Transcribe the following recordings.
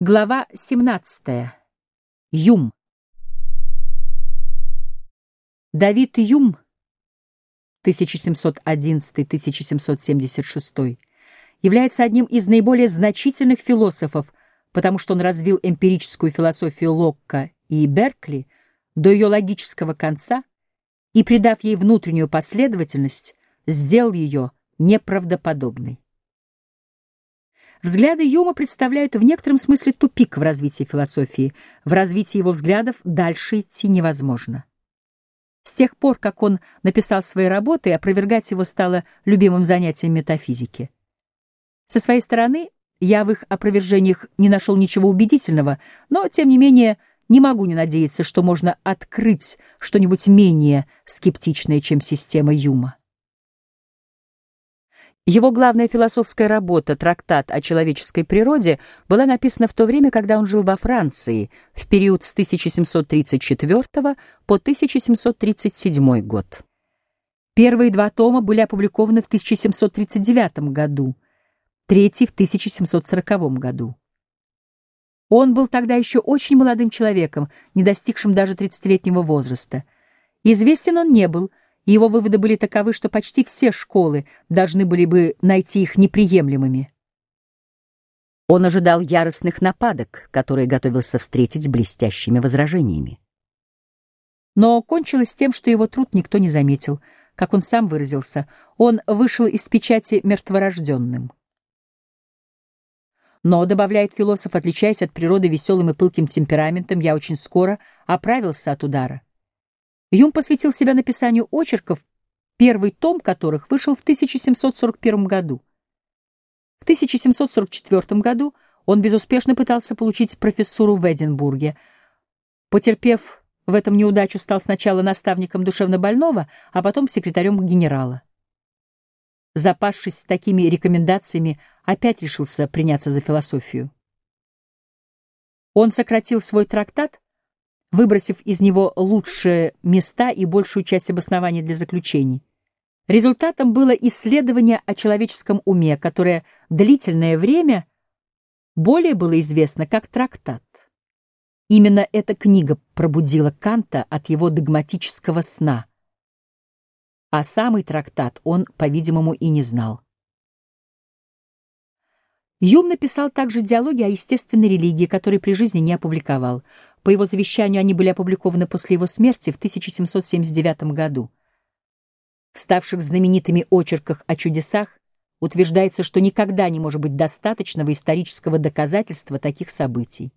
Глава 17. Юм. Давид Юм 1711-1776 является одним из наиболее значительных философов, потому что он развил эмпирическую философию Локка и Беркли до ее логического конца и, придав ей внутреннюю последовательность, сделал ее неправдоподобной. Взгляды Юма представляют в некотором смысле тупик в развитии философии. В развитии его взглядов дальше идти невозможно. С тех пор, как он написал свои работы, опровергать его стало любимым занятием метафизики. Со своей стороны, я в их опровержениях не нашел ничего убедительного, но, тем не менее, не могу не надеяться, что можно открыть что-нибудь менее скептичное, чем система Юма. Его главная философская работа, трактат о человеческой природе, была написана в то время, когда он жил во Франции, в период с 1734 по 1737 год. Первые два тома были опубликованы в 1739 году, третий — в 1740 году. Он был тогда еще очень молодым человеком, не достигшим даже 30-летнего возраста. Известен он не был — его выводы были таковы, что почти все школы должны были бы найти их неприемлемыми. Он ожидал яростных нападок, которые готовился встретить с блестящими возражениями. Но кончилось тем, что его труд никто не заметил. Как он сам выразился, он вышел из печати мертворожденным. Но, добавляет философ, отличаясь от природы веселым и пылким темпераментом, я очень скоро оправился от удара. Юм посвятил себя написанию очерков, первый том которых вышел в 1741 году. В 1744 году он безуспешно пытался получить профессуру в Эдинбурге. Потерпев в этом неудачу, стал сначала наставником душевнобольного, а потом секретарем генерала. Запасшись такими рекомендациями, опять решился приняться за философию. Он сократил свой трактат выбросив из него лучшие места и большую часть обоснований для заключений. Результатом было исследование о человеческом уме, которое длительное время более было известно как трактат. Именно эта книга пробудила Канта от его догматического сна, а самый трактат он, по-видимому, и не знал. Юм написал также диалоги о естественной религии, которые при жизни не опубликовал. По его завещанию они были опубликованы после его смерти в 1779 году. В ставших знаменитыми очерках о чудесах утверждается, что никогда не может быть достаточного исторического доказательства таких событий.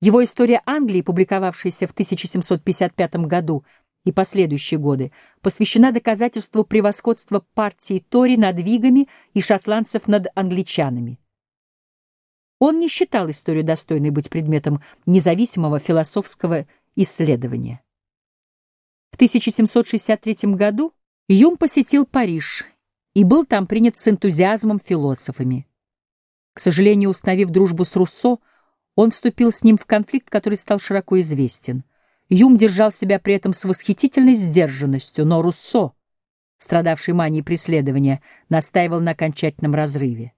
Его «История Англии», публиковавшаяся в 1755 году и последующие годы, посвящена доказательству превосходства партии Тори над Вигами и шотландцев над англичанами. Он не считал историю достойной быть предметом независимого философского исследования. В 1763 году Юм посетил Париж и был там принят с энтузиазмом философами. К сожалению, установив дружбу с Руссо, он вступил с ним в конфликт, который стал широко известен. Юм держал себя при этом с восхитительной сдержанностью, но Руссо, страдавший манией преследования, настаивал на окончательном разрыве.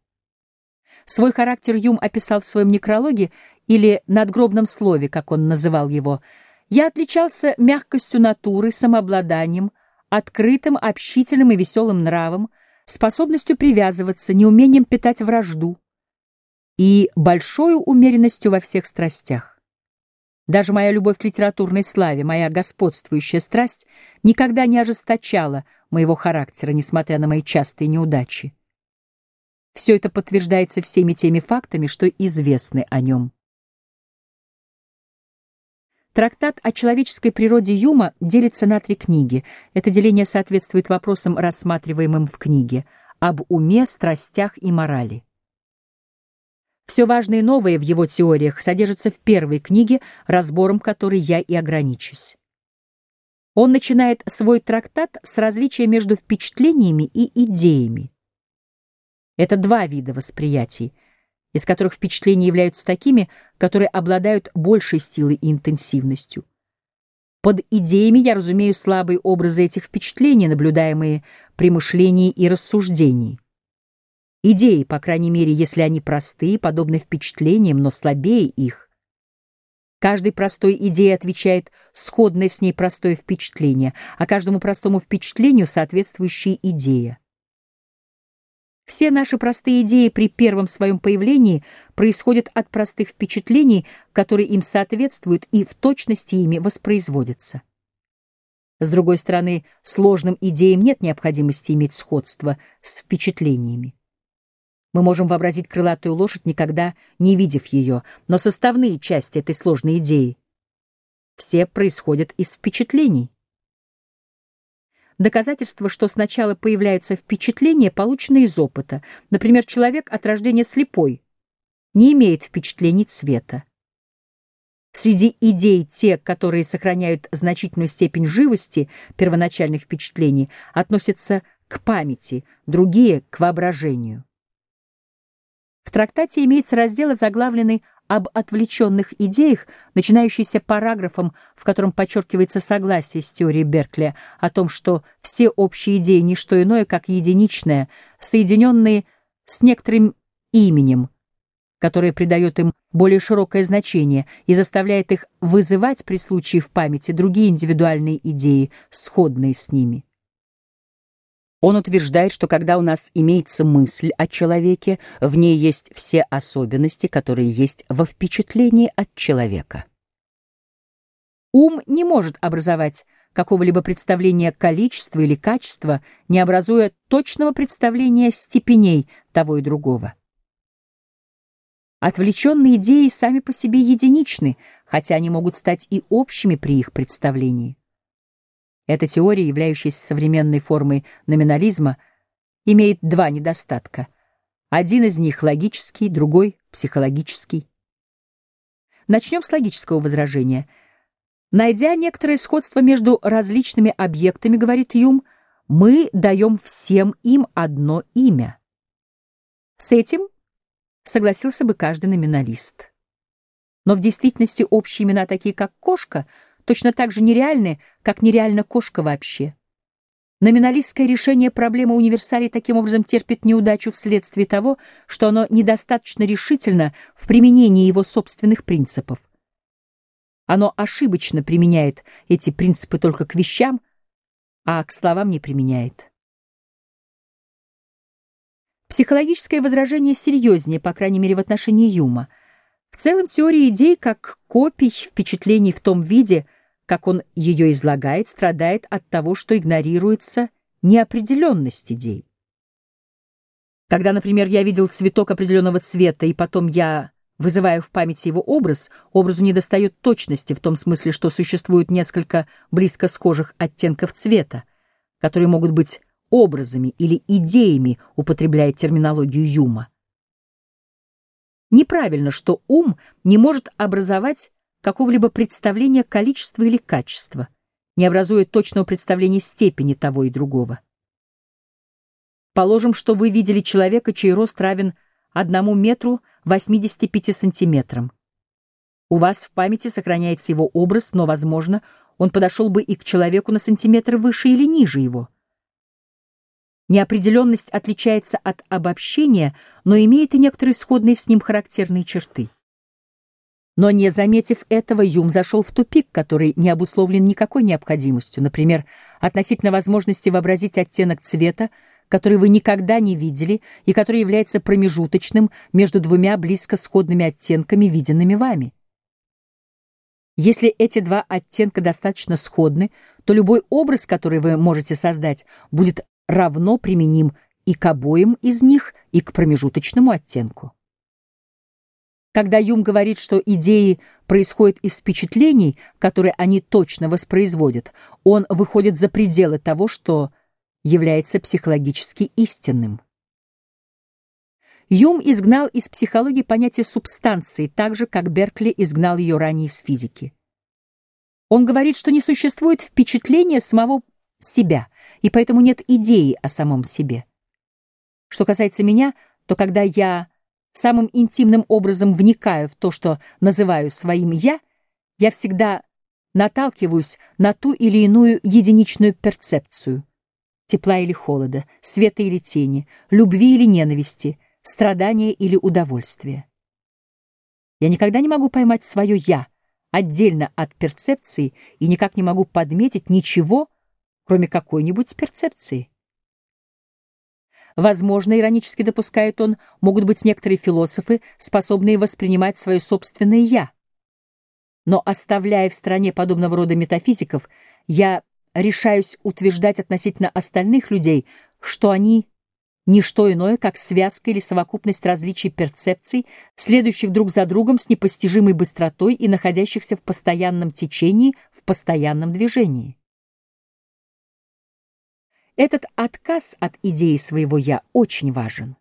Свой характер Юм описал в своем некрологе или надгробном слове, как он называл его. «Я отличался мягкостью натуры, самообладанием, открытым, общительным и веселым нравом, способностью привязываться, неумением питать вражду и большой умеренностью во всех страстях. Даже моя любовь к литературной славе, моя господствующая страсть никогда не ожесточала моего характера, несмотря на мои частые неудачи. Все это подтверждается всеми теми фактами, что известны о нем. Трактат о человеческой природе Юма делится на три книги. Это деление соответствует вопросам, рассматриваемым в книге, об уме, страстях и морали. Все важное и новое в его теориях содержится в первой книге, разбором которой я и ограничусь. Он начинает свой трактат с различия между впечатлениями и идеями. Это два вида восприятий, из которых впечатления являются такими, которые обладают большей силой и интенсивностью. Под идеями я разумею слабые образы этих впечатлений, наблюдаемые при мышлении и рассуждении. Идеи, по крайней мере, если они простые, подобны впечатлениям, но слабее их. Каждой простой идее отвечает сходное с ней простое впечатление, а каждому простому впечатлению соответствующая идея. Все наши простые идеи при первом своем появлении происходят от простых впечатлений, которые им соответствуют и в точности ими воспроизводятся. С другой стороны, сложным идеям нет необходимости иметь сходство с впечатлениями. Мы можем вообразить крылатую лошадь, никогда не видев ее, но составные части этой сложной идеи все происходят из впечатлений. Доказательство, что сначала появляются впечатления, получено из опыта. Например, человек от рождения слепой не имеет впечатлений цвета. Среди идей те, которые сохраняют значительную степень живости первоначальных впечатлений, относятся к памяти, другие — к воображению. В трактате имеется раздел, заглавленный об отвлеченных идеях, начинающийся параграфом, в котором подчеркивается согласие с теорией Беркли о том, что все общие идеи — не что иное, как единичное, соединенные с некоторым именем, которое придает им более широкое значение и заставляет их вызывать при случае в памяти другие индивидуальные идеи, сходные с ними. Он утверждает, что когда у нас имеется мысль о человеке, в ней есть все особенности, которые есть во впечатлении от человека. Ум не может образовать какого-либо представления количества или качества, не образуя точного представления степеней того и другого. Отвлеченные идеи сами по себе единичны, хотя они могут стать и общими при их представлении. Эта теория, являющаяся современной формой номинализма, имеет два недостатка. Один из них логический, другой — психологический. Начнем с логического возражения. Найдя некоторое сходство между различными объектами, говорит Юм, мы даем всем им одно имя. С этим согласился бы каждый номиналист. Но в действительности общие имена, такие как кошка — точно так же нереальны, как нереальна кошка вообще. Номиналистское решение проблемы универсалей таким образом терпит неудачу вследствие того, что оно недостаточно решительно в применении его собственных принципов. Оно ошибочно применяет эти принципы только к вещам, а к словам не применяет. Психологическое возражение серьезнее, по крайней мере, в отношении Юма — в целом теория идей, как копий впечатлений в том виде, как он ее излагает, страдает от того, что игнорируется неопределенность идей. Когда, например, я видел цветок определенного цвета, и потом я вызываю в памяти его образ, образу недостает точности в том смысле, что существует несколько близко схожих оттенков цвета, которые могут быть образами или идеями, употребляя терминологию Юма. Неправильно, что ум не может образовать какого-либо представления количества или качества, не образуя точного представления степени того и другого. Положим, что вы видели человека, чей рост равен 1 метру 85 сантиметрам. У вас в памяти сохраняется его образ, но, возможно, он подошел бы и к человеку на сантиметр выше или ниже его. Неопределенность отличается от обобщения, но имеет и некоторые сходные с ним характерные черты. Но не заметив этого, Юм зашел в тупик, который не обусловлен никакой необходимостью, например, относительно возможности вообразить оттенок цвета, который вы никогда не видели и который является промежуточным между двумя близко сходными оттенками, виденными вами. Если эти два оттенка достаточно сходны, то любой образ, который вы можете создать, будет равно применим и к обоим из них, и к промежуточному оттенку. Когда Юм говорит, что идеи происходят из впечатлений, которые они точно воспроизводят, он выходит за пределы того, что является психологически истинным. Юм изгнал из психологии понятие субстанции, так же, как Беркли изгнал ее ранее из физики. Он говорит, что не существует впечатления самого себя, и поэтому нет идеи о самом себе. Что касается меня, то когда я самым интимным образом вникаю в то, что называю своим «я», я всегда наталкиваюсь на ту или иную единичную перцепцию — тепла или холода, света или тени, любви или ненависти, страдания или удовольствия. Я никогда не могу поймать свое «я» отдельно от перцепции и никак не могу подметить ничего, кроме какой-нибудь перцепции. Возможно, иронически допускает он, могут быть некоторые философы, способные воспринимать свое собственное «я». Но оставляя в стране подобного рода метафизиков, я решаюсь утверждать относительно остальных людей, что они не что иное, как связка или совокупность различий перцепций, следующих друг за другом с непостижимой быстротой и находящихся в постоянном течении, в постоянном движении. Этот отказ от идеи своего «я» очень важен.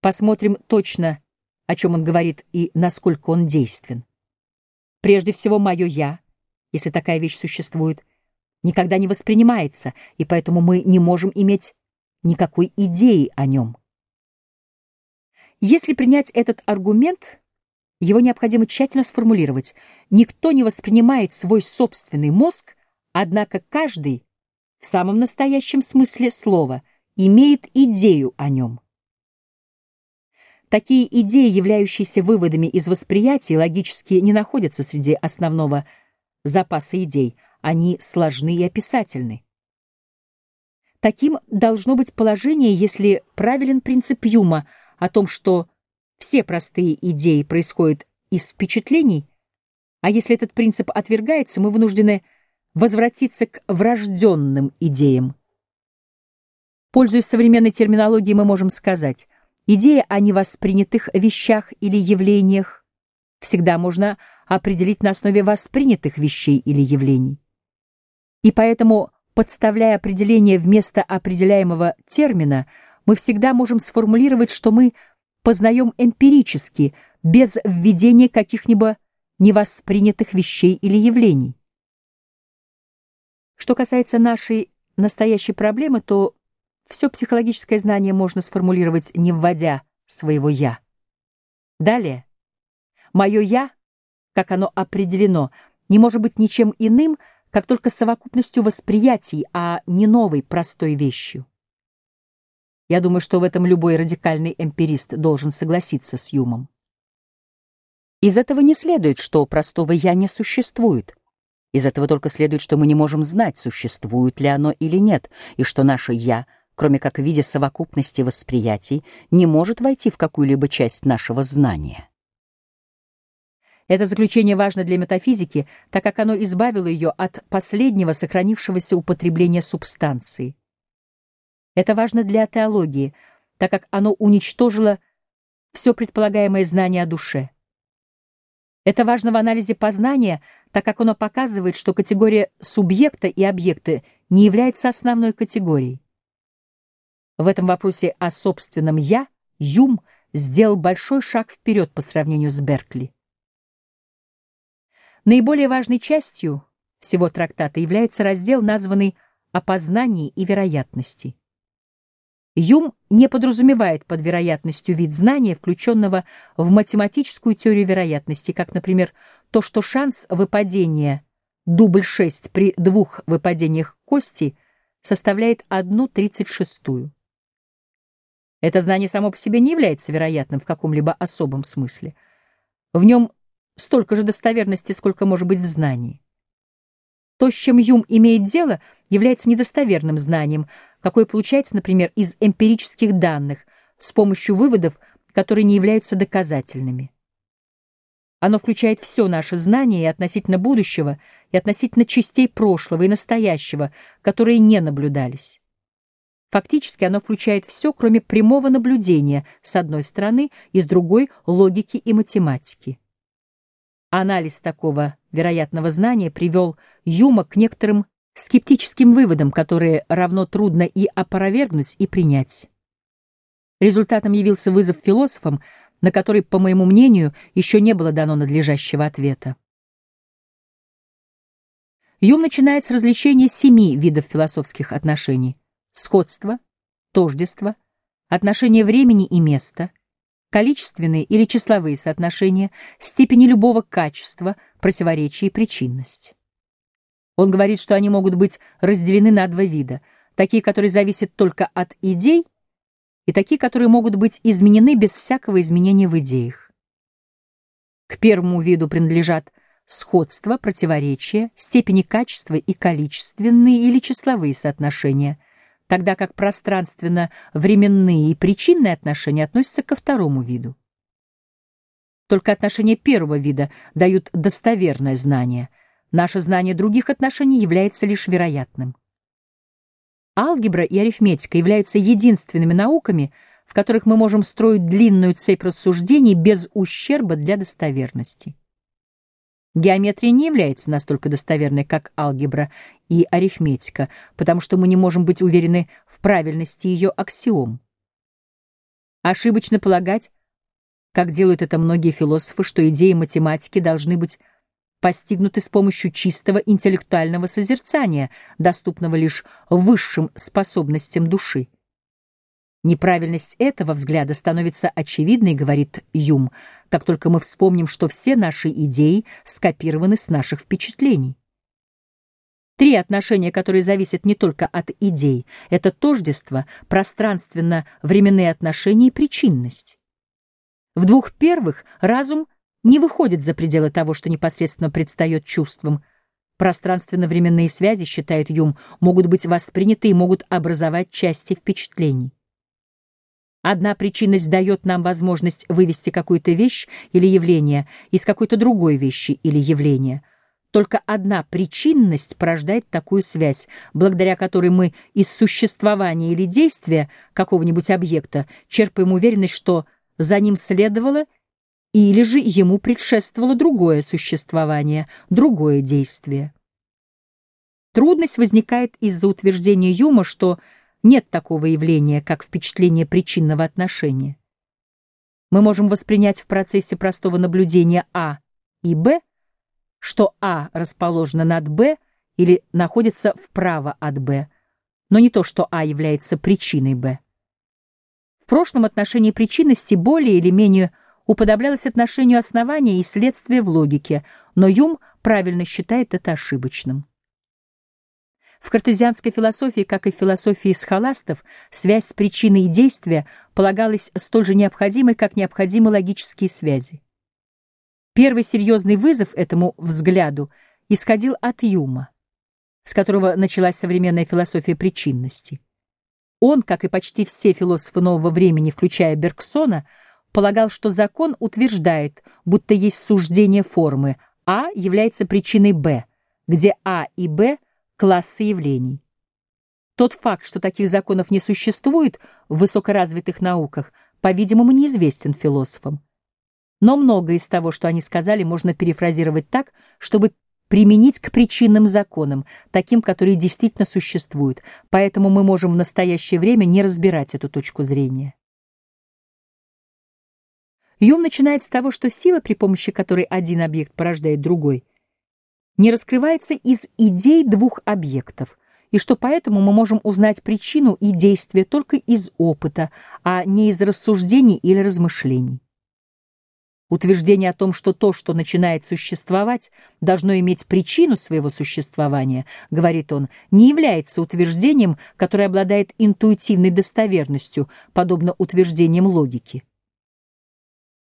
Посмотрим точно, о чем он говорит и насколько он действен. Прежде всего, мое «я», если такая вещь существует, никогда не воспринимается, и поэтому мы не можем иметь никакой идеи о нем. Если принять этот аргумент, его необходимо тщательно сформулировать. Никто не воспринимает свой собственный мозг, однако каждый в самом настоящем смысле слова имеет идею о нем. Такие идеи, являющиеся выводами из восприятия, логически не находятся среди основного запаса идей, они сложны и описательны. Таким должно быть положение, если правилен принцип Юма о том, что все простые идеи происходят из впечатлений, а если этот принцип отвергается, мы вынуждены возвратиться к врожденным идеям. Пользуясь современной терминологией, мы можем сказать, идея о невоспринятых вещах или явлениях всегда можно определить на основе воспринятых вещей или явлений. И поэтому Подставляя определение вместо определяемого термина, мы всегда можем сформулировать, что мы познаем эмпирически, без введения каких-либо невоспринятых вещей или явлений. Что касается нашей настоящей проблемы, то все психологическое знание можно сформулировать, не вводя своего «я». Далее, мое «я», как оно определено, не может быть ничем иным, как только совокупностью восприятий, а не новой простой вещью. Я думаю, что в этом любой радикальный эмпирист должен согласиться с Юмом. Из этого не следует, что простого «я» не существует. Из этого только следует, что мы не можем знать, существует ли оно или нет, и что наше «я», кроме как в виде совокупности восприятий, не может войти в какую-либо часть нашего знания. Это заключение важно для метафизики, так как оно избавило ее от последнего сохранившегося употребления субстанции. Это важно для теологии, так как оно уничтожило все предполагаемое знание о душе. Это важно в анализе познания, так как оно показывает, что категория субъекта и объекта не является основной категорией. В этом вопросе о собственном «я» Юм сделал большой шаг вперед по сравнению с Беркли. Наиболее важной частью всего трактата является раздел, названный «О познании и вероятности». Юм не подразумевает под вероятностью вид знания, включенного в математическую теорию вероятности, как, например, то, что шанс выпадения дубль 6 при двух выпадениях кости составляет одну тридцать шестую. Это знание само по себе не является вероятным в каком-либо особом смысле. В нем столько же достоверности, сколько может быть в знании. То, с чем Юм имеет дело, является недостоверным знанием, какое получается, например, из эмпирических данных, с помощью выводов, которые не являются доказательными. Оно включает все наше знание и относительно будущего, и относительно частей прошлого и настоящего, которые не наблюдались. Фактически оно включает все, кроме прямого наблюдения, с одной стороны, и с другой — логики и математики. Анализ такого вероятного знания привел Юма к некоторым скептическим выводам, которые равно трудно и опровергнуть, и принять. Результатом явился вызов философам, на который, по моему мнению, еще не было дано надлежащего ответа. Юм начинает с развлечения семи видов философских отношений — сходство, тождество, отношение времени и места — количественные или числовые соотношения, степени любого качества, противоречия и причинность. Он говорит, что они могут быть разделены на два вида — такие, которые зависят только от идей, и такие, которые могут быть изменены без всякого изменения в идеях. К первому виду принадлежат сходство, противоречия, степени качества и количественные или числовые соотношения, тогда как пространственно-временные и причинные отношения относятся ко второму виду. Только отношения первого вида дают достоверное знание. Наше знание других отношений является лишь вероятным. Алгебра и арифметика являются единственными науками, в которых мы можем строить длинную цепь рассуждений без ущерба для достоверности. Геометрия не является настолько достоверной, как алгебра и арифметика, потому что мы не можем быть уверены в правильности ее аксиом. Ошибочно полагать, как делают это многие философы, что идеи математики должны быть постигнуты с помощью чистого интеллектуального созерцания, доступного лишь высшим способностям души. Неправильность этого взгляда становится очевидной, говорит Юм, как только мы вспомним, что все наши идеи скопированы с наших впечатлений. Три отношения, которые зависят не только от идей, это тождество, пространственно-временные отношения и причинность. В двух первых разум не выходит за пределы того, что непосредственно предстает чувством. Пространственно-временные связи, считает Юм, могут быть восприняты и могут образовать части впечатлений. Одна причинность дает нам возможность вывести какую-то вещь или явление из какой-то другой вещи или явления. Только одна причинность порождает такую связь, благодаря которой мы из существования или действия какого-нибудь объекта черпаем уверенность, что за ним следовало или же ему предшествовало другое существование, другое действие. Трудность возникает из-за утверждения Юма, что нет такого явления, как впечатление причинного отношения. Мы можем воспринять в процессе простого наблюдения А и Б, что А расположено над Б или находится вправо от Б, но не то, что А является причиной Б. В прошлом отношении причинности более или менее уподоблялось отношению основания и следствия в логике, но Юм правильно считает это ошибочным. В картезианской философии, как и в философии схоластов, связь с причиной и действия полагалась столь же необходимой, как необходимы логические связи. Первый серьезный вызов этому взгляду исходил от Юма, с которого началась современная философия причинности. Он, как и почти все философы нового времени, включая Бергсона, полагал, что закон утверждает, будто есть суждение формы А является причиной Б, где А и Б — классы явлений. Тот факт, что таких законов не существует в высокоразвитых науках, по-видимому, неизвестен философам. Но многое из того, что они сказали, можно перефразировать так, чтобы применить к причинным законам, таким, которые действительно существуют, поэтому мы можем в настоящее время не разбирать эту точку зрения. Юм начинает с того, что сила, при помощи которой один объект порождает другой, не раскрывается из идей двух объектов, и что поэтому мы можем узнать причину и действие только из опыта, а не из рассуждений или размышлений. Утверждение о том, что то, что начинает существовать, должно иметь причину своего существования, говорит он, не является утверждением, которое обладает интуитивной достоверностью, подобно утверждениям логики.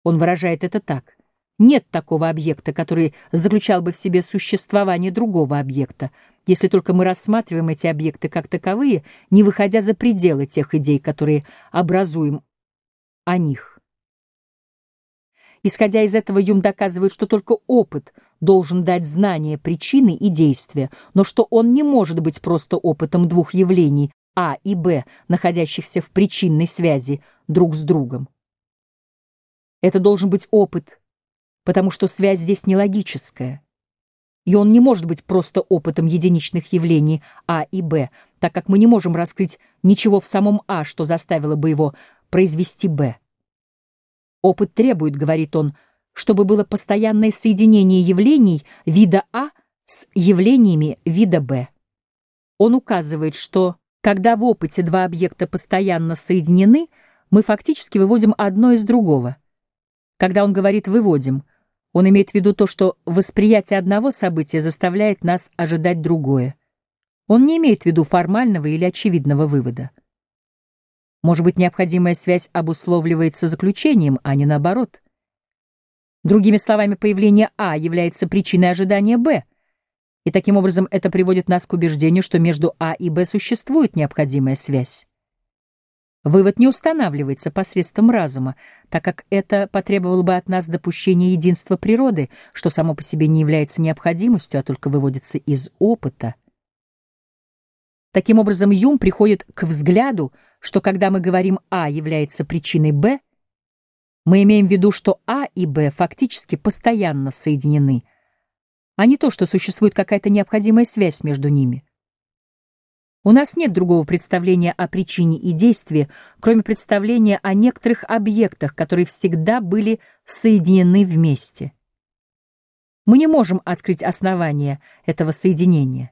Он выражает это так. Нет такого объекта, который заключал бы в себе существование другого объекта, если только мы рассматриваем эти объекты как таковые, не выходя за пределы тех идей, которые образуем о них. Исходя из этого, Юм доказывает, что только опыт должен дать знание причины и действия, но что он не может быть просто опытом двух явлений А и Б, находящихся в причинной связи друг с другом. Это должен быть опыт потому что связь здесь не логическая. И он не может быть просто опытом единичных явлений А и Б, так как мы не можем раскрыть ничего в самом А, что заставило бы его произвести Б. Опыт требует, говорит он, чтобы было постоянное соединение явлений вида А с явлениями вида Б. Он указывает, что когда в опыте два объекта постоянно соединены, мы фактически выводим одно из другого. Когда он говорит «выводим», он имеет в виду то, что восприятие одного события заставляет нас ожидать другое. Он не имеет в виду формального или очевидного вывода. Может быть, необходимая связь обусловливается заключением, а не наоборот. Другими словами, появление А является причиной ожидания Б, и таким образом это приводит нас к убеждению, что между А и Б существует необходимая связь. Вывод не устанавливается посредством разума, так как это потребовало бы от нас допущения единства природы, что само по себе не является необходимостью, а только выводится из опыта. Таким образом, Юм приходит к взгляду, что когда мы говорим А является причиной Б, мы имеем в виду, что А и Б фактически постоянно соединены, а не то, что существует какая-то необходимая связь между ними. У нас нет другого представления о причине и действии, кроме представления о некоторых объектах, которые всегда были соединены вместе. Мы не можем открыть основания этого соединения.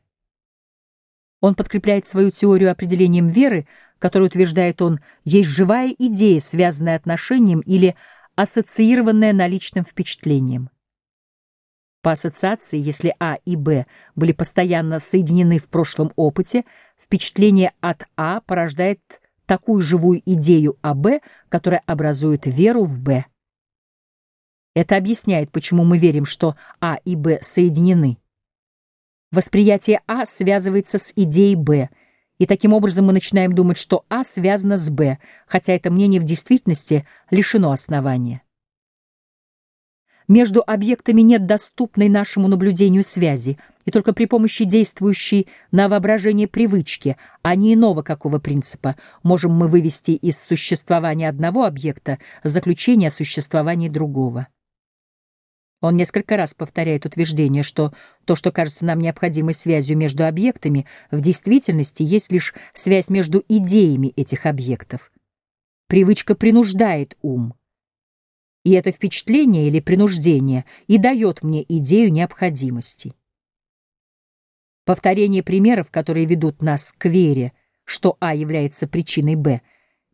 Он подкрепляет свою теорию определением веры, которую, утверждает он, есть живая идея, связанная отношением или ассоциированная наличным впечатлением. По ассоциации, если А и Б были постоянно соединены в прошлом опыте, впечатление от А порождает такую живую идею о Б, которая образует веру в Б. Это объясняет, почему мы верим, что А и Б соединены. Восприятие А связывается с идеей Б, и таким образом мы начинаем думать, что А связано с Б, хотя это мнение в действительности лишено основания. Между объектами нет доступной нашему наблюдению связи, и только при помощи действующей на воображение привычки, а не иного какого принципа, можем мы вывести из существования одного объекта заключение о существовании другого. Он несколько раз повторяет утверждение, что то, что кажется нам необходимой связью между объектами, в действительности есть лишь связь между идеями этих объектов. Привычка принуждает ум. И это впечатление или принуждение и дает мне идею необходимости. Повторение примеров, которые ведут нас к вере, что А является причиной Б,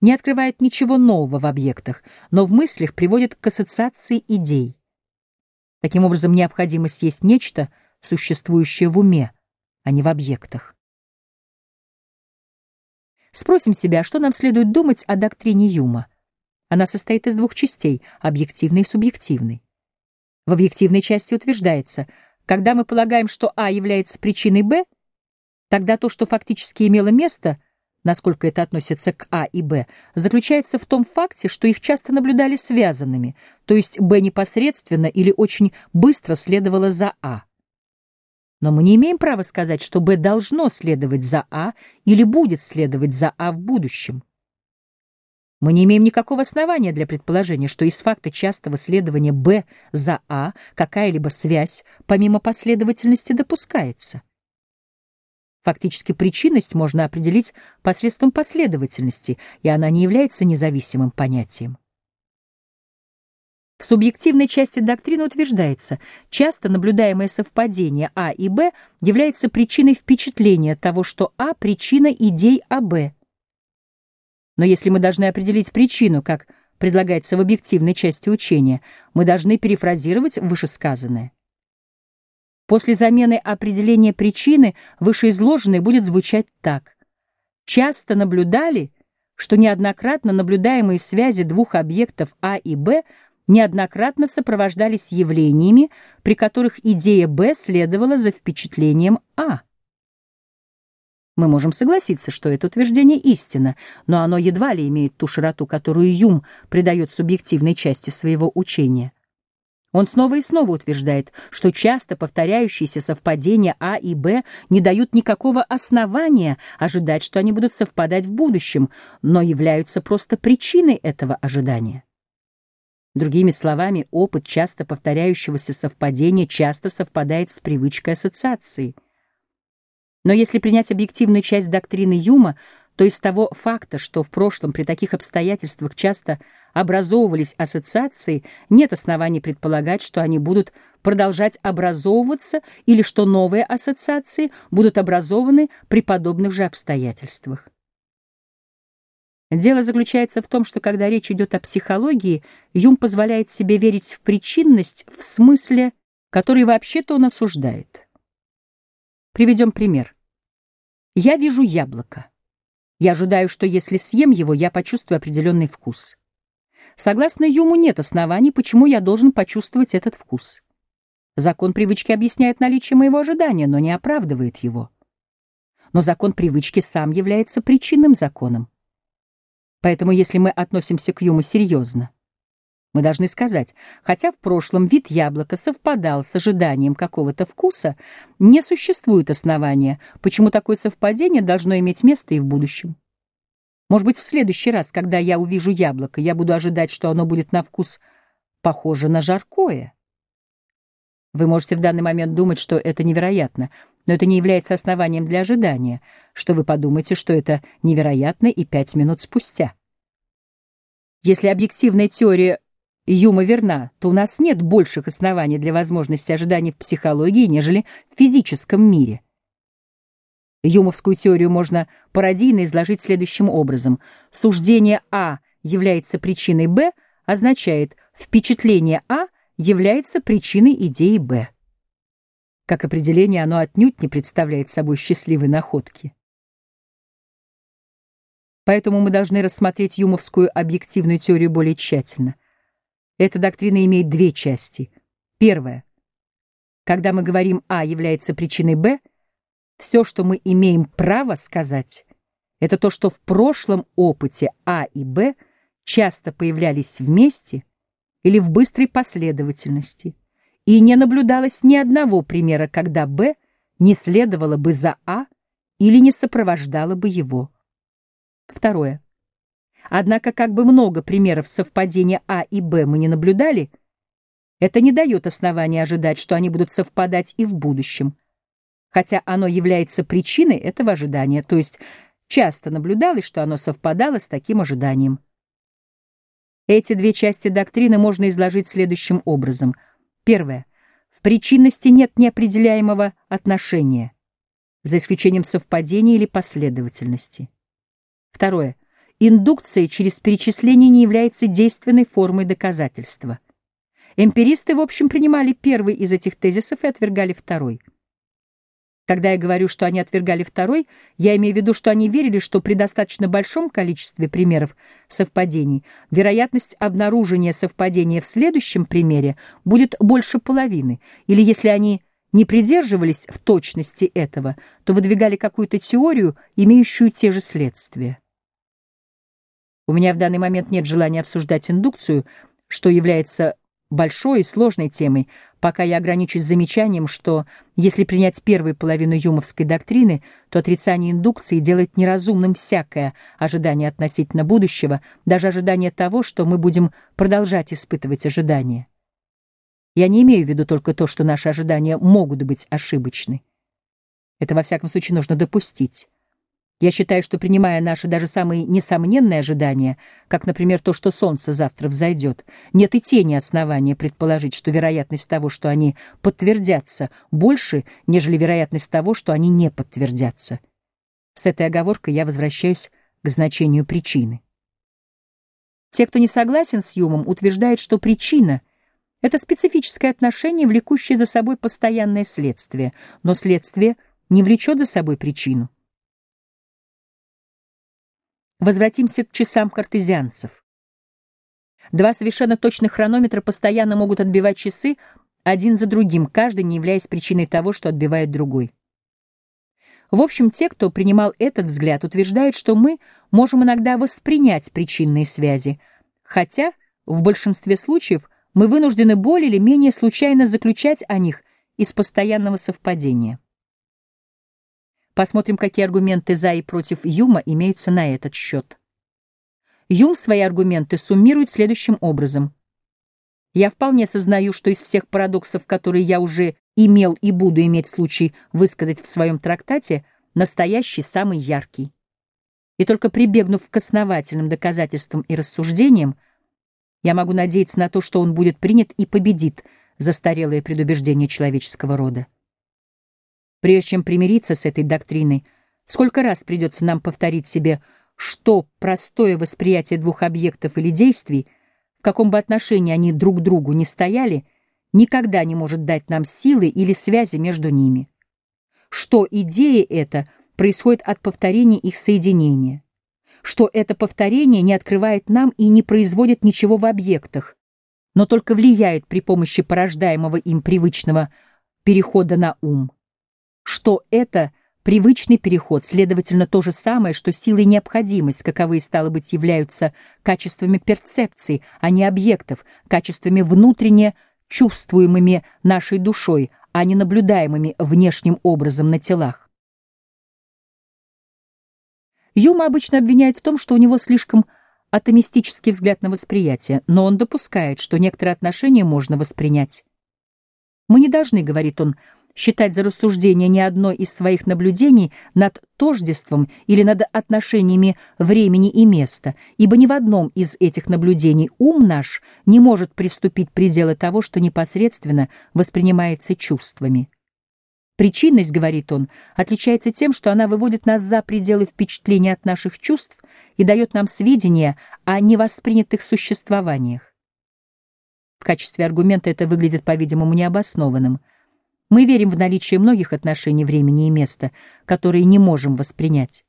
не открывает ничего нового в объектах, но в мыслях приводит к ассоциации идей. Таким образом, необходимость есть нечто, существующее в уме, а не в объектах. Спросим себя, что нам следует думать о доктрине Юма. Она состоит из двух частей — объективной и субъективной. В объективной части утверждается, когда мы полагаем, что А является причиной Б, тогда то, что фактически имело место, насколько это относится к А и Б, заключается в том факте, что их часто наблюдали связанными, то есть Б непосредственно или очень быстро следовало за А. Но мы не имеем права сказать, что Б должно следовать за А или будет следовать за А в будущем. Мы не имеем никакого основания для предположения, что из факта частого следования Б за А какая-либо связь, помимо последовательности, допускается. Фактически причинность можно определить посредством последовательности, и она не является независимым понятием. В субъективной части доктрины утверждается, часто наблюдаемое совпадение А и Б является причиной впечатления того, что А — причина идей о Б. Но если мы должны определить причину, как предлагается в объективной части учения, мы должны перефразировать вышесказанное. После замены определения причины вышеизложенное будет звучать так. Часто наблюдали, что неоднократно наблюдаемые связи двух объектов А и Б неоднократно сопровождались явлениями, при которых идея Б следовала за впечатлением А. Мы можем согласиться, что это утверждение истина, но оно едва ли имеет ту широту, которую Юм придает субъективной части своего учения. Он снова и снова утверждает, что часто повторяющиеся совпадения А и Б не дают никакого основания ожидать, что они будут совпадать в будущем, но являются просто причиной этого ожидания. Другими словами, опыт часто повторяющегося совпадения часто совпадает с привычкой ассоциации — но если принять объективную часть доктрины Юма, то из того факта, что в прошлом при таких обстоятельствах часто образовывались ассоциации, нет оснований предполагать, что они будут продолжать образовываться или что новые ассоциации будут образованы при подобных же обстоятельствах. Дело заключается в том, что когда речь идет о психологии, Юм позволяет себе верить в причинность в смысле, который вообще-то он осуждает. Приведем пример. Я вижу яблоко. Я ожидаю, что если съем его, я почувствую определенный вкус. Согласно Юму, нет оснований, почему я должен почувствовать этот вкус. Закон привычки объясняет наличие моего ожидания, но не оправдывает его. Но закон привычки сам является причинным законом. Поэтому если мы относимся к Юму серьезно, мы должны сказать, хотя в прошлом вид яблока совпадал с ожиданием какого-то вкуса, не существует основания, почему такое совпадение должно иметь место и в будущем. Может быть, в следующий раз, когда я увижу яблоко, я буду ожидать, что оно будет на вкус похоже на жаркое. Вы можете в данный момент думать, что это невероятно, но это не является основанием для ожидания, что вы подумаете, что это невероятно и пять минут спустя. Если объективная теория Юма верна, то у нас нет больших оснований для возможности ожиданий в психологии, нежели в физическом мире. Юмовскую теорию можно пародийно изложить следующим образом. Суждение А является причиной Б означает впечатление А является причиной идеи Б. Как определение, оно отнюдь не представляет собой счастливой находки. Поэтому мы должны рассмотреть юмовскую объективную теорию более тщательно. Эта доктрина имеет две части. Первая. Когда мы говорим А является причиной Б, все, что мы имеем право сказать, это то, что в прошлом опыте А и Б часто появлялись вместе или в быстрой последовательности, и не наблюдалось ни одного примера, когда Б не следовало бы за А или не сопровождало бы его. Второе. Однако, как бы много примеров совпадения А и Б мы не наблюдали, это не дает основания ожидать, что они будут совпадать и в будущем, хотя оно является причиной этого ожидания, то есть часто наблюдалось, что оно совпадало с таким ожиданием. Эти две части доктрины можно изложить следующим образом. Первое. В причинности нет неопределяемого отношения, за исключением совпадения или последовательности. Второе. Индукция через перечисление не является действенной формой доказательства. Эмпиристы, в общем, принимали первый из этих тезисов и отвергали второй. Когда я говорю, что они отвергали второй, я имею в виду, что они верили, что при достаточно большом количестве примеров совпадений вероятность обнаружения совпадения в следующем примере будет больше половины, или если они не придерживались в точности этого, то выдвигали какую-то теорию, имеющую те же следствия. У меня в данный момент нет желания обсуждать индукцию, что является большой и сложной темой, пока я ограничусь замечанием, что если принять первую половину юмовской доктрины, то отрицание индукции делает неразумным всякое ожидание относительно будущего, даже ожидание того, что мы будем продолжать испытывать ожидания. Я не имею в виду только то, что наши ожидания могут быть ошибочны. Это, во всяком случае, нужно допустить. Я считаю, что принимая наши даже самые несомненные ожидания, как, например, то, что солнце завтра взойдет, нет и тени основания предположить, что вероятность того, что они подтвердятся, больше, нежели вероятность того, что они не подтвердятся. С этой оговоркой я возвращаюсь к значению причины. Те, кто не согласен с Юмом, утверждают, что причина — это специфическое отношение, влекущее за собой постоянное следствие, но следствие не влечет за собой причину. Возвратимся к часам картезианцев. Два совершенно точных хронометра постоянно могут отбивать часы один за другим, каждый не являясь причиной того, что отбивает другой. В общем, те, кто принимал этот взгляд, утверждают, что мы можем иногда воспринять причинные связи, хотя в большинстве случаев мы вынуждены более или менее случайно заключать о них из постоянного совпадения. Посмотрим, какие аргументы за и против Юма имеются на этот счет. Юм свои аргументы суммирует следующим образом. Я вполне сознаю, что из всех парадоксов, которые я уже имел и буду иметь случай высказать в своем трактате, настоящий самый яркий. И только прибегнув к основательным доказательствам и рассуждениям, я могу надеяться на то, что он будет принят и победит застарелые предубеждения человеческого рода. Прежде чем примириться с этой доктриной, сколько раз придется нам повторить себе, что простое восприятие двух объектов или действий, в каком бы отношении они друг к другу не стояли, никогда не может дать нам силы или связи между ними. Что идея эта происходит от повторения их соединения, что это повторение не открывает нам и не производит ничего в объектах, но только влияет при помощи порождаемого им привычного перехода на ум, что это привычный переход, следовательно, то же самое, что сила и необходимость, каковые, стало быть, являются качествами перцепции, а не объектов, качествами внутренне чувствуемыми нашей душой, а не наблюдаемыми внешним образом на телах. Юма обычно обвиняет в том, что у него слишком атомистический взгляд на восприятие, но он допускает, что некоторые отношения можно воспринять. Мы не должны, говорит он, считать за рассуждение ни одно из своих наблюдений над тождеством или над отношениями времени и места, ибо ни в одном из этих наблюдений ум наш не может приступить пределы того, что непосредственно воспринимается чувствами. Причинность, говорит он, отличается тем, что она выводит нас за пределы впечатления от наших чувств и дает нам сведения о невоспринятых существованиях. В качестве аргумента это выглядит, по-видимому, необоснованным. Мы верим в наличие многих отношений времени и места, которые не можем воспринять.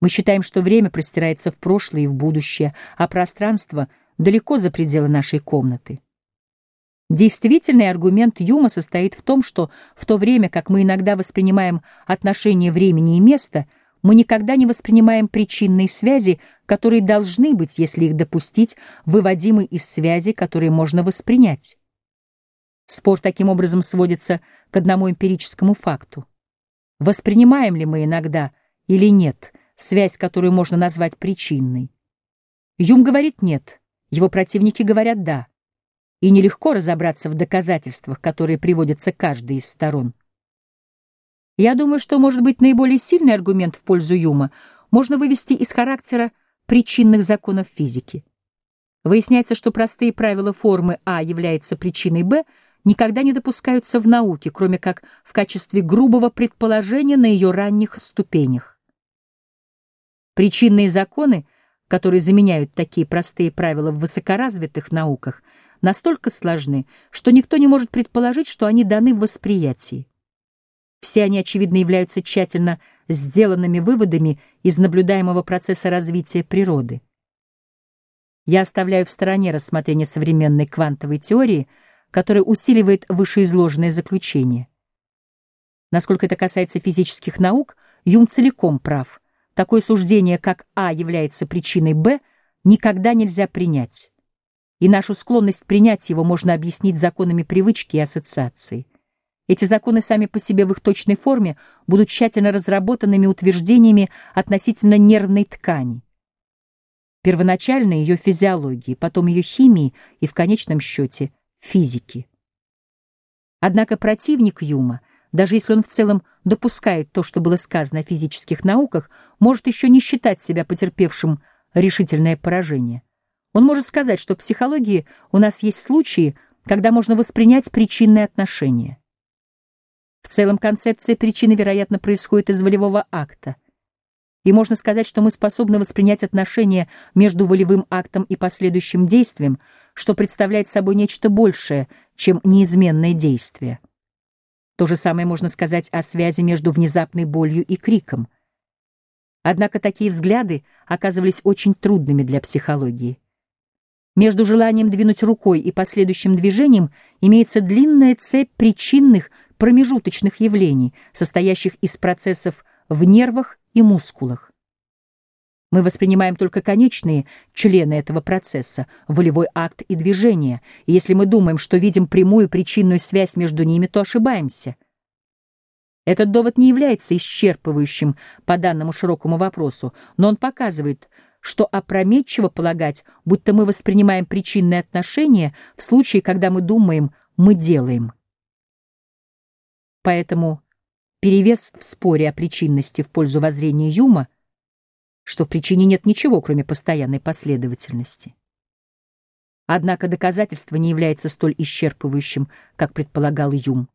Мы считаем, что время простирается в прошлое и в будущее, а пространство далеко за пределы нашей комнаты. Действительный аргумент Юма состоит в том, что в то время, как мы иногда воспринимаем отношения времени и места, мы никогда не воспринимаем причинные связи, которые должны быть, если их допустить, выводимы из связи, которые можно воспринять. Спор таким образом сводится к одному эмпирическому факту. Воспринимаем ли мы иногда или нет связь, которую можно назвать причинной? Юм говорит «нет», его противники говорят «да» и нелегко разобраться в доказательствах, которые приводятся каждой из сторон. Я думаю, что, может быть, наиболее сильный аргумент в пользу Юма можно вывести из характера причинных законов физики. Выясняется, что простые правила формы А является причиной Б никогда не допускаются в науке, кроме как в качестве грубого предположения на ее ранних ступенях. Причинные законы, которые заменяют такие простые правила в высокоразвитых науках — настолько сложны, что никто не может предположить, что они даны в восприятии. Все они, очевидно, являются тщательно сделанными выводами из наблюдаемого процесса развития природы. Я оставляю в стороне рассмотрение современной квантовой теории, которая усиливает вышеизложенное заключение. Насколько это касается физических наук, Юм целиком прав. Такое суждение, как А является причиной Б, никогда нельзя принять и нашу склонность принять его можно объяснить законами привычки и ассоциации. Эти законы сами по себе в их точной форме будут тщательно разработанными утверждениями относительно нервной ткани. Первоначально ее физиологии, потом ее химии и, в конечном счете, физики. Однако противник Юма, даже если он в целом допускает то, что было сказано о физических науках, может еще не считать себя потерпевшим решительное поражение. Он может сказать, что в психологии у нас есть случаи, когда можно воспринять причинные отношения. В целом концепция причины, вероятно, происходит из волевого акта. И можно сказать, что мы способны воспринять отношения между волевым актом и последующим действием, что представляет собой нечто большее, чем неизменное действие. То же самое можно сказать о связи между внезапной болью и криком. Однако такие взгляды оказывались очень трудными для психологии. Между желанием двинуть рукой и последующим движением имеется длинная цепь причинных промежуточных явлений, состоящих из процессов в нервах и мускулах. Мы воспринимаем только конечные члены этого процесса, волевой акт и движение, и если мы думаем, что видим прямую причинную связь между ними, то ошибаемся. Этот довод не является исчерпывающим по данному широкому вопросу, но он показывает, что опрометчиво полагать, будто мы воспринимаем причинные отношения в случае, когда мы думаем, мы делаем. Поэтому перевес в споре о причинности в пользу воззрения Юма, что в причине нет ничего, кроме постоянной последовательности. Однако доказательство не является столь исчерпывающим, как предполагал Юм.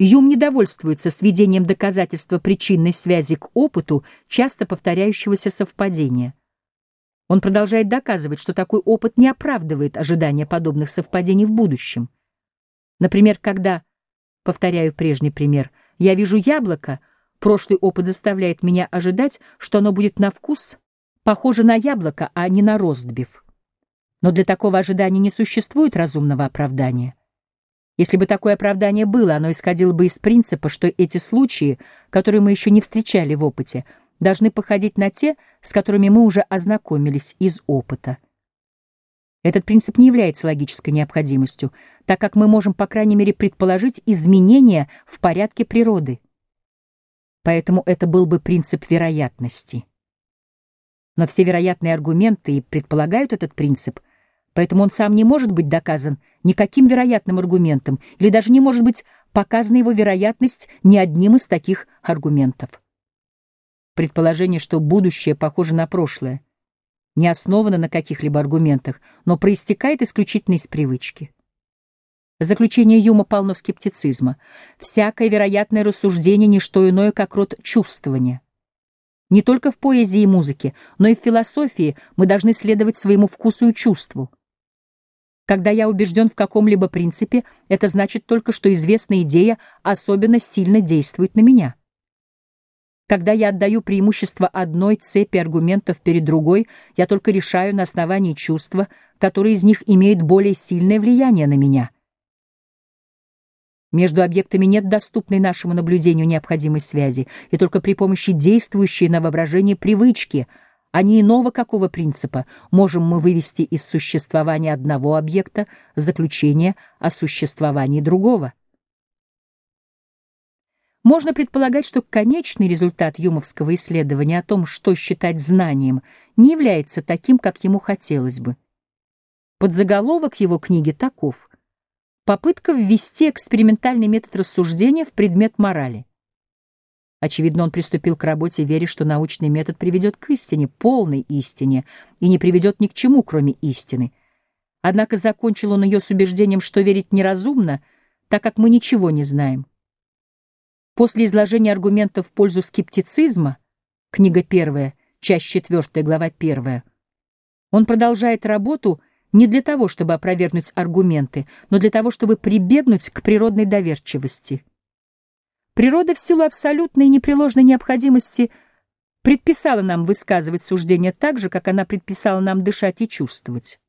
Юм недовольствуется сведением доказательства причинной связи к опыту часто повторяющегося совпадения. Он продолжает доказывать, что такой опыт не оправдывает ожидания подобных совпадений в будущем. Например, когда, повторяю прежний пример, Я вижу яблоко, прошлый опыт заставляет меня ожидать, что оно будет на вкус похоже на яблоко, а не на ростбиф. Но для такого ожидания не существует разумного оправдания. Если бы такое оправдание было, оно исходило бы из принципа, что эти случаи, которые мы еще не встречали в опыте, должны походить на те, с которыми мы уже ознакомились из опыта. Этот принцип не является логической необходимостью, так как мы можем, по крайней мере, предположить изменения в порядке природы. Поэтому это был бы принцип вероятности. Но все вероятные аргументы и предполагают этот принцип, поэтому он сам не может быть доказан никаким вероятным аргументом или даже не может быть показана его вероятность ни одним из таких аргументов. Предположение, что будущее похоже на прошлое, не основано на каких-либо аргументах, но проистекает исключительно из привычки. Заключение Юма полно скептицизма. Всякое вероятное рассуждение — не что иное, как род чувствования. Не только в поэзии и музыке, но и в философии мы должны следовать своему вкусу и чувству. Когда я убежден в каком-либо принципе, это значит только, что известная идея особенно сильно действует на меня. Когда я отдаю преимущество одной цепи аргументов перед другой, я только решаю на основании чувства, которое из них имеет более сильное влияние на меня. Между объектами нет доступной нашему наблюдению необходимой связи, и только при помощи действующей на воображение привычки, а не иного какого принципа, можем мы вывести из существования одного объекта заключение о существовании другого. Можно предполагать, что конечный результат юмовского исследования о том, что считать знанием, не является таким, как ему хотелось бы. Подзаголовок его книги таков — попытка ввести экспериментальный метод рассуждения в предмет морали. Очевидно, он приступил к работе, веря, что научный метод приведет к истине, полной истине, и не приведет ни к чему, кроме истины. Однако закончил он ее с убеждением, что верить неразумно, так как мы ничего не знаем. После изложения аргументов в пользу скептицизма, книга первая, часть четвертая, глава первая, он продолжает работу не для того, чтобы опровергнуть аргументы, но для того, чтобы прибегнуть к природной доверчивости. Природа в силу абсолютной и непреложной необходимости предписала нам высказывать суждения так же, как она предписала нам дышать и чувствовать.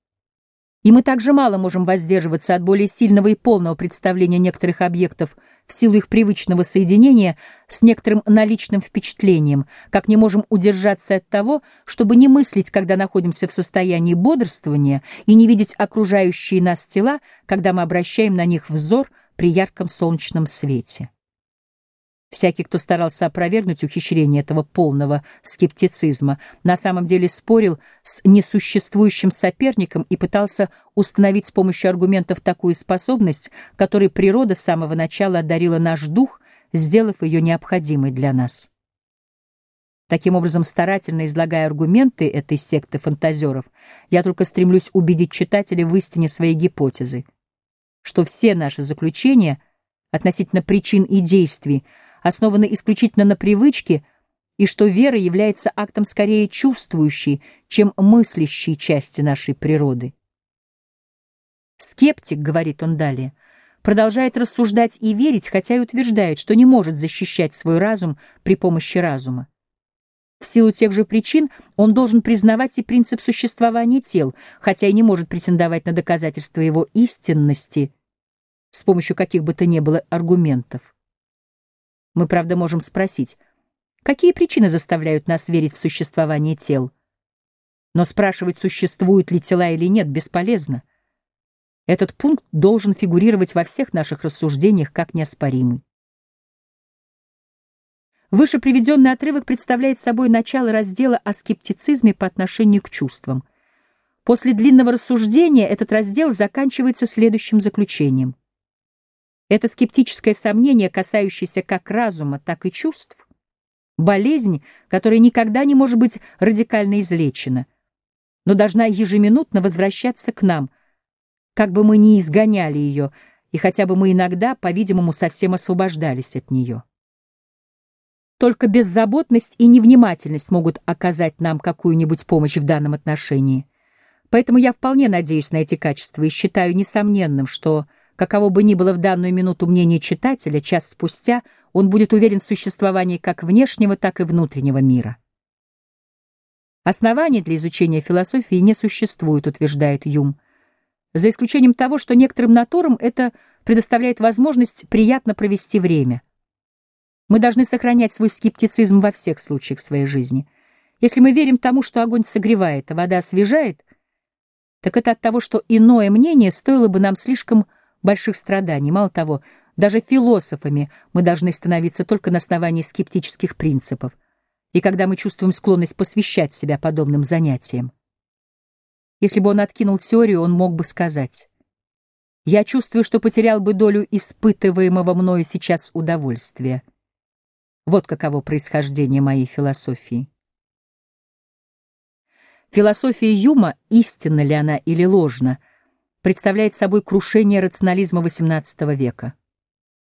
И мы также мало можем воздерживаться от более сильного и полного представления некоторых объектов – в силу их привычного соединения с некоторым наличным впечатлением, как не можем удержаться от того, чтобы не мыслить, когда находимся в состоянии бодрствования, и не видеть окружающие нас тела, когда мы обращаем на них взор при ярком солнечном свете. Всякий, кто старался опровергнуть ухищрение этого полного скептицизма, на самом деле спорил с несуществующим соперником и пытался установить с помощью аргументов такую способность, которой природа с самого начала одарила наш дух, сделав ее необходимой для нас. Таким образом, старательно излагая аргументы этой секты фантазеров, я только стремлюсь убедить читателя в истине своей гипотезы, что все наши заключения относительно причин и действий основаны исключительно на привычке, и что вера является актом скорее чувствующей, чем мыслящей части нашей природы. Скептик, говорит он далее, продолжает рассуждать и верить, хотя и утверждает, что не может защищать свой разум при помощи разума. В силу тех же причин он должен признавать и принцип существования тел, хотя и не может претендовать на доказательство его истинности с помощью каких бы то ни было аргументов. Мы, правда, можем спросить, какие причины заставляют нас верить в существование тел? Но спрашивать, существуют ли тела или нет, бесполезно. Этот пункт должен фигурировать во всех наших рассуждениях как неоспоримый. Выше приведенный отрывок представляет собой начало раздела о скептицизме по отношению к чувствам. После длинного рассуждения этот раздел заканчивается следующим заключением. Это скептическое сомнение, касающееся как разума, так и чувств, болезнь, которая никогда не может быть радикально излечена, но должна ежеминутно возвращаться к нам, как бы мы ни изгоняли ее, и хотя бы мы иногда, по-видимому, совсем освобождались от нее. Только беззаботность и невнимательность могут оказать нам какую-нибудь помощь в данном отношении. Поэтому я вполне надеюсь на эти качества и считаю несомненным, что Каково бы ни было в данную минуту мнение читателя, час спустя он будет уверен в существовании как внешнего, так и внутреннего мира. Оснований для изучения философии не существует, утверждает Юм, за исключением того, что некоторым натурам это предоставляет возможность приятно провести время. Мы должны сохранять свой скептицизм во всех случаях своей жизни. Если мы верим тому, что огонь согревает, а вода освежает, так это от того, что иное мнение стоило бы нам слишком больших страданий. Мало того, даже философами мы должны становиться только на основании скептических принципов и когда мы чувствуем склонность посвящать себя подобным занятиям. Если бы он откинул теорию, он мог бы сказать, «Я чувствую, что потерял бы долю испытываемого мною сейчас удовольствия». Вот каково происхождение моей философии. Философия Юма, истинна ли она или ложна, представляет собой крушение рационализма XVIII века.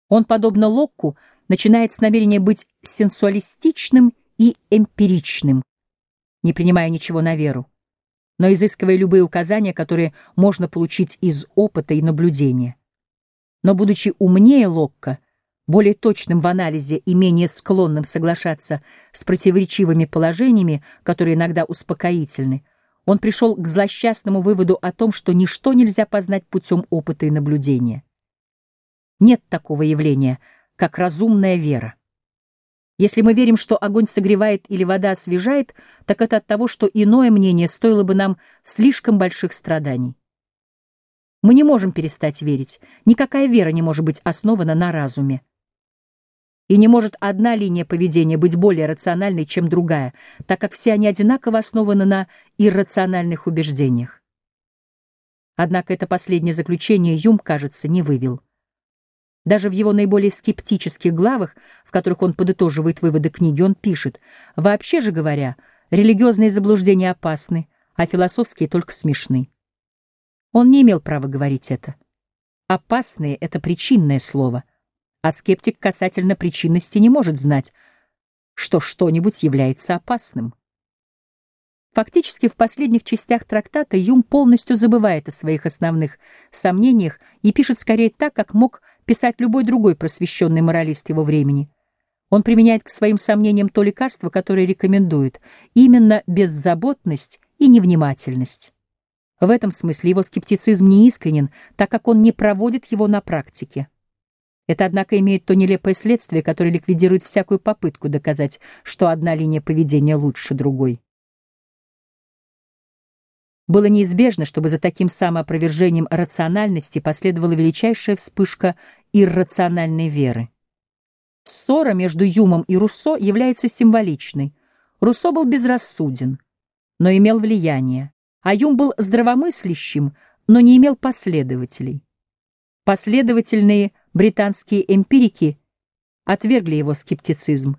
Он, подобно Локку, начинает с намерения быть сенсуалистичным и эмпиричным, не принимая ничего на веру, но изыскивая любые указания, которые можно получить из опыта и наблюдения. Но, будучи умнее Локка, более точным в анализе и менее склонным соглашаться с противоречивыми положениями, которые иногда успокоительны, он пришел к злосчастному выводу о том, что ничто нельзя познать путем опыта и наблюдения. Нет такого явления, как разумная вера. Если мы верим, что огонь согревает или вода освежает, так это от того, что иное мнение стоило бы нам слишком больших страданий. Мы не можем перестать верить. Никакая вера не может быть основана на разуме. И не может одна линия поведения быть более рациональной, чем другая, так как все они одинаково основаны на иррациональных убеждениях. Однако это последнее заключение Юм, кажется, не вывел. Даже в его наиболее скептических главах, в которых он подытоживает выводы книги, он пишет, «Вообще же говоря, религиозные заблуждения опасны, а философские только смешны». Он не имел права говорить это. «Опасные» — это причинное слово, а скептик касательно причинности не может знать, что что-нибудь является опасным. Фактически в последних частях трактата Юм полностью забывает о своих основных сомнениях и пишет скорее так, как мог писать любой другой просвещенный моралист его времени. Он применяет к своим сомнениям то лекарство, которое рекомендует, именно беззаботность и невнимательность. В этом смысле его скептицизм не искренен, так как он не проводит его на практике. Это, однако, имеет то нелепое следствие, которое ликвидирует всякую попытку доказать, что одна линия поведения лучше другой. Было неизбежно, чтобы за таким самоопровержением рациональности последовала величайшая вспышка иррациональной веры. Ссора между Юмом и Руссо является символичной. Руссо был безрассуден, но имел влияние, а Юм был здравомыслящим, но не имел последователей. Последовательные британские эмпирики отвергли его скептицизм,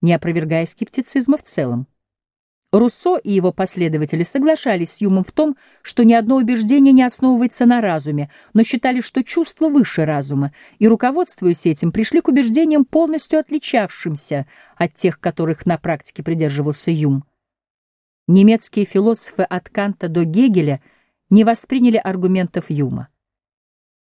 не опровергая скептицизма в целом. Руссо и его последователи соглашались с Юмом в том, что ни одно убеждение не основывается на разуме, но считали, что чувство выше разума, и, руководствуясь этим, пришли к убеждениям, полностью отличавшимся от тех, которых на практике придерживался Юм. Немецкие философы от Канта до Гегеля не восприняли аргументов Юма.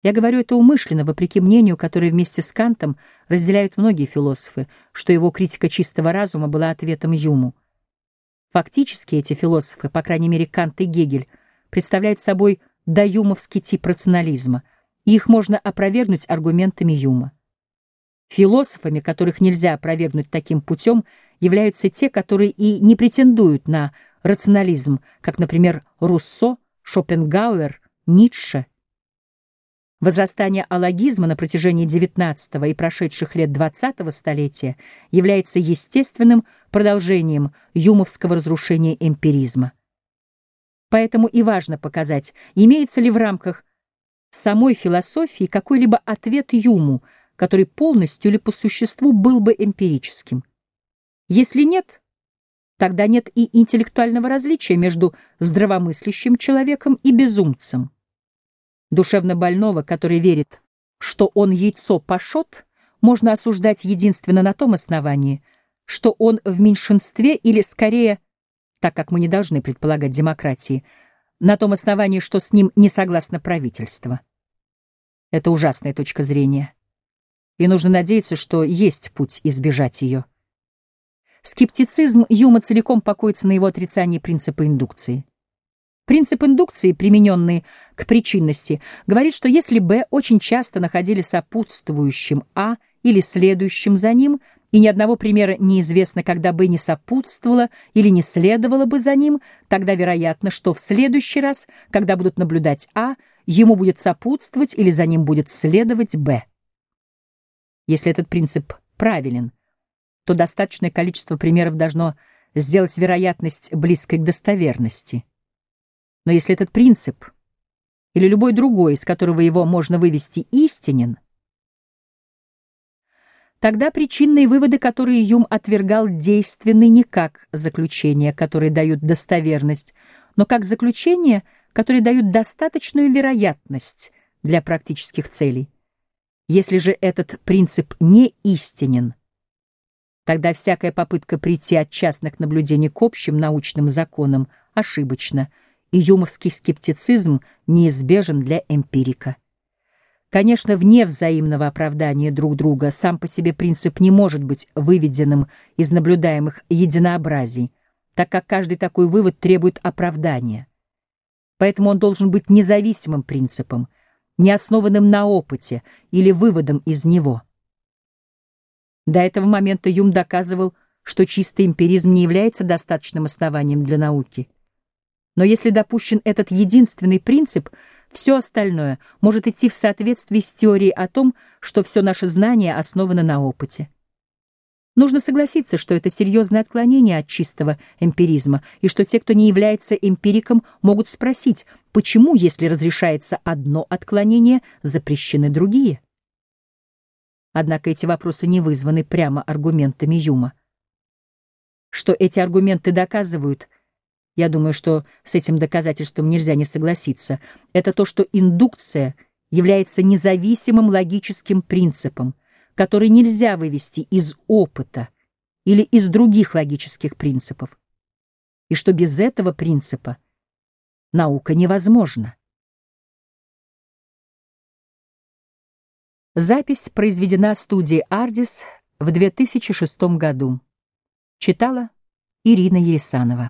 Я говорю это умышленно, вопреки мнению, которое вместе с Кантом разделяют многие философы, что его критика чистого разума была ответом Юму. Фактически эти философы, по крайней мере Кант и Гегель, представляют собой доюмовский тип рационализма, и их можно опровергнуть аргументами Юма. Философами, которых нельзя опровергнуть таким путем, являются те, которые и не претендуют на рационализм, как, например, Руссо, Шопенгауэр, Ницше – Возрастание алогизма на протяжении XIX и прошедших лет XX столетия является естественным продолжением юмовского разрушения эмпиризма. Поэтому и важно показать, имеется ли в рамках самой философии какой-либо ответ Юму, который полностью или по существу был бы эмпирическим. Если нет, тогда нет и интеллектуального различия между здравомыслящим человеком и безумцем. Душевно больного, который верит, что он яйцо пашот, можно осуждать единственно на том основании, что он в меньшинстве или, скорее, так как мы не должны предполагать демократии, на том основании, что с ним не согласно правительство. Это ужасная точка зрения. и нужно надеяться, что есть путь избежать ее. Скептицизм Юма целиком покоится на его отрицании принципа индукции. Принцип индукции, примененный к причинности, говорит, что если Б очень часто находили сопутствующим А или следующим за ним, и ни одного примера неизвестно, когда бы не сопутствовало или не следовало бы за ним, тогда вероятно, что в следующий раз, когда будут наблюдать А, ему будет сопутствовать или за ним будет следовать Б. Если этот принцип правилен, то достаточное количество примеров должно сделать вероятность близкой к достоверности. Но если этот принцип или любой другой, из которого его можно вывести, истинен, тогда причинные выводы, которые Юм отвергал, действенны не как заключения, которые дают достоверность, но как заключения, которые дают достаточную вероятность для практических целей. Если же этот принцип не истинен, тогда всякая попытка прийти от частных наблюдений к общим научным законам ошибочна — и юмовский скептицизм неизбежен для эмпирика. Конечно, вне взаимного оправдания друг друга сам по себе принцип не может быть выведенным из наблюдаемых единообразий, так как каждый такой вывод требует оправдания. Поэтому он должен быть независимым принципом, не основанным на опыте или выводом из него. До этого момента Юм доказывал, что чистый эмпиризм не является достаточным основанием для науки. Но если допущен этот единственный принцип, все остальное может идти в соответствии с теорией о том, что все наше знание основано на опыте. Нужно согласиться, что это серьезное отклонение от чистого эмпиризма, и что те, кто не является эмпириком, могут спросить, почему, если разрешается одно отклонение, запрещены другие? Однако эти вопросы не вызваны прямо аргументами Юма. Что эти аргументы доказывают — я думаю, что с этим доказательством нельзя не согласиться. Это то, что индукция является независимым логическим принципом, который нельзя вывести из опыта или из других логических принципов, и что без этого принципа наука невозможна. Запись произведена студией «Ардис» в 2006 году. Читала Ирина Ересанова.